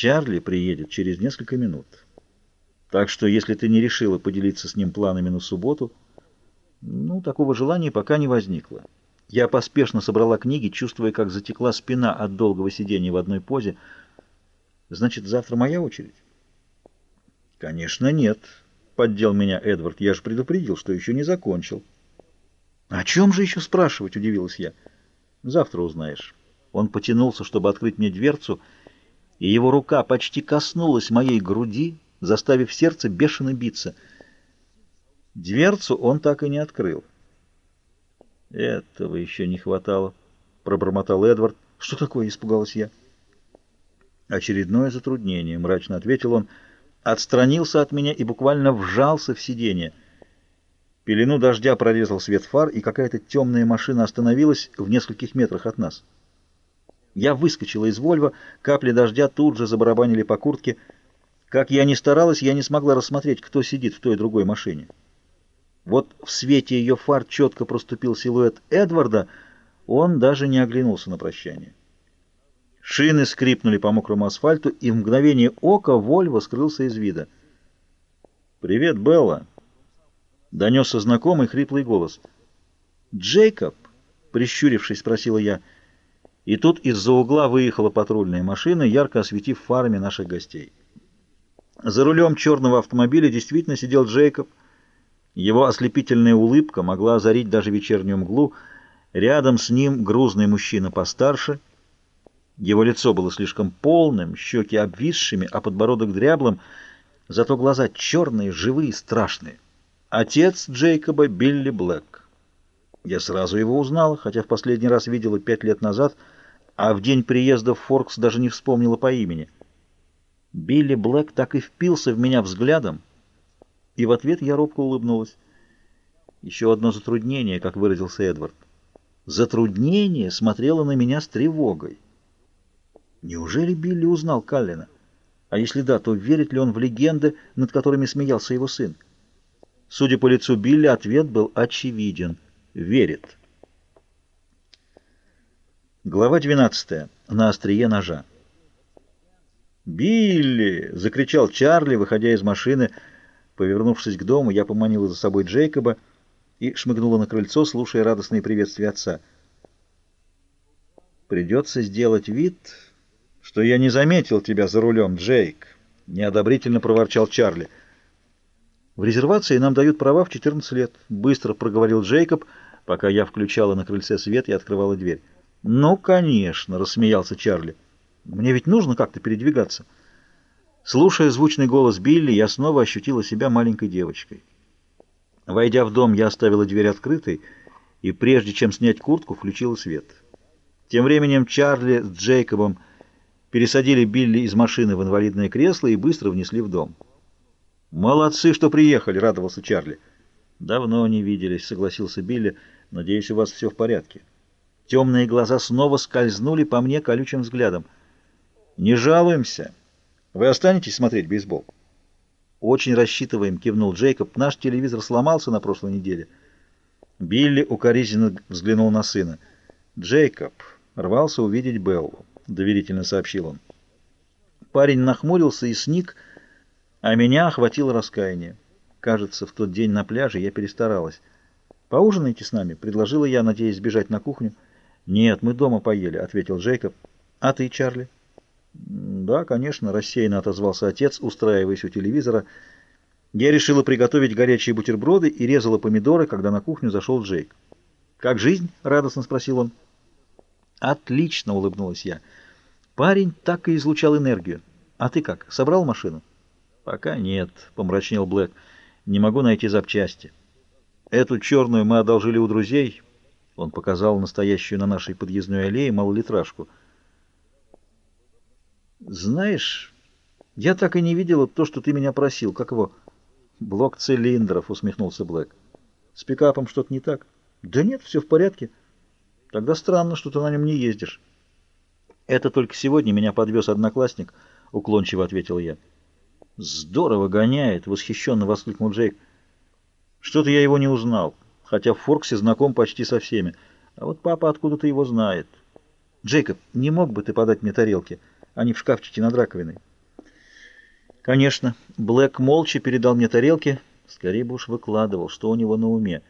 Чарли приедет через несколько минут. Так что, если ты не решила поделиться с ним планами на субботу, ну, такого желания пока не возникло. Я поспешно собрала книги, чувствуя, как затекла спина от долгого сидения в одной позе. Значит, завтра моя очередь? Конечно, нет, — поддел меня Эдвард. Я же предупредил, что еще не закончил. О чем же еще спрашивать, — удивилась я. Завтра узнаешь. Он потянулся, чтобы открыть мне дверцу, и его рука почти коснулась моей груди, заставив сердце бешено биться. Дверцу он так и не открыл. «Этого еще не хватало», — пробормотал Эдвард. «Что такое?» — испугалась я. «Очередное затруднение», — мрачно ответил он, отстранился от меня и буквально вжался в сиденье. Пелену дождя прорезал свет фар, и какая-то темная машина остановилась в нескольких метрах от нас. Я выскочила из Вольва, капли дождя тут же забарабанили по куртке. Как я ни старалась, я не смогла рассмотреть, кто сидит в той и другой машине. Вот в свете ее фар четко проступил силуэт Эдварда, он даже не оглянулся на прощание. Шины скрипнули по мокрому асфальту, и в мгновение ока Вольво скрылся из вида. «Привет, Белла!» — донесся знакомый хриплый голос. «Джейкоб?» — прищурившись, спросила я. И тут из-за угла выехала патрульная машина, ярко осветив фарами наших гостей. За рулем черного автомобиля действительно сидел Джейкоб, его ослепительная улыбка могла озарить даже вечернюю мглу. Рядом с ним грузный мужчина постарше. Его лицо было слишком полным, щеки обвисшими, а подбородок дряблым, зато глаза черные, живые, страшные. Отец Джейкоба Билли Блэк. Я сразу его узнала, хотя в последний раз видела пять лет назад, а в день приезда Форкс даже не вспомнила по имени. Билли Блэк так и впился в меня взглядом, и в ответ я робко улыбнулась. Еще одно затруднение, как выразился Эдвард. Затруднение смотрело на меня с тревогой. Неужели Билли узнал Каллина? А если да, то верит ли он в легенды, над которыми смеялся его сын? Судя по лицу Билли, ответ был очевиден. Верит. Глава 12. На острие ножа. «Билли!» — закричал Чарли, выходя из машины — Повернувшись к дому, я поманила за собой Джейкоба и шмыгнула на крыльцо, слушая радостные приветствия отца. «Придется сделать вид, что я не заметил тебя за рулем, Джейк», — неодобрительно проворчал Чарли. «В резервации нам дают права в 14 лет», — быстро проговорил Джейкоб, пока я включала на крыльце свет и открывала дверь. «Ну, конечно», — рассмеялся Чарли. «Мне ведь нужно как-то передвигаться». Слушая звучный голос Билли, я снова ощутила себя маленькой девочкой. Войдя в дом, я оставила дверь открытой и, прежде чем снять куртку, включила свет. Тем временем Чарли с Джейкобом пересадили Билли из машины в инвалидное кресло и быстро внесли в дом. «Молодцы, что приехали!» — радовался Чарли. «Давно не виделись», — согласился Билли. «Надеюсь, у вас все в порядке». Темные глаза снова скользнули по мне колючим взглядом. «Не жалуемся». Вы останетесь смотреть бейсбол? Очень рассчитываем, кивнул Джейкоб. Наш телевизор сломался на прошлой неделе. Билли укоризненно взглянул на сына. Джейкоб рвался увидеть Беллу, доверительно сообщил он. Парень нахмурился и сник, а меня охватило раскаяние. Кажется, в тот день на пляже я перестаралась. «Поужинайте с нами», — предложила я, надеясь сбежать на кухню. «Нет, мы дома поели», — ответил Джейкоб. «А ты, Чарли?» «Да, конечно», — рассеянно отозвался отец, устраиваясь у телевизора. Я решила приготовить горячие бутерброды и резала помидоры, когда на кухню зашел Джейк. «Как жизнь?» — радостно спросил он. «Отлично!» — улыбнулась я. Парень так и излучал энергию. «А ты как, собрал машину?» «Пока нет», — помрачнел Блэк. «Не могу найти запчасти. Эту черную мы одолжили у друзей». Он показал настоящую на нашей подъездной аллее малолитражку — знаешь, я так и не видела то, что ты меня просил. Как его? Блок цилиндров, усмехнулся Блэк. С пикапом что-то не так? Да нет, все в порядке. Тогда странно, что ты на нем не ездишь. Это только сегодня меня подвез одноклассник, уклончиво ответил я. Здорово гоняет, восхищенно воскликнул Джейк. Что-то я его не узнал, хотя в Форксе знаком почти со всеми. А вот папа откуда-то его знает. Джейкоб, не мог бы ты подать мне тарелки? Они в шкафчике над раковиной. Конечно, Блэк молча передал мне тарелки. Скорее бы уж выкладывал, что у него на уме.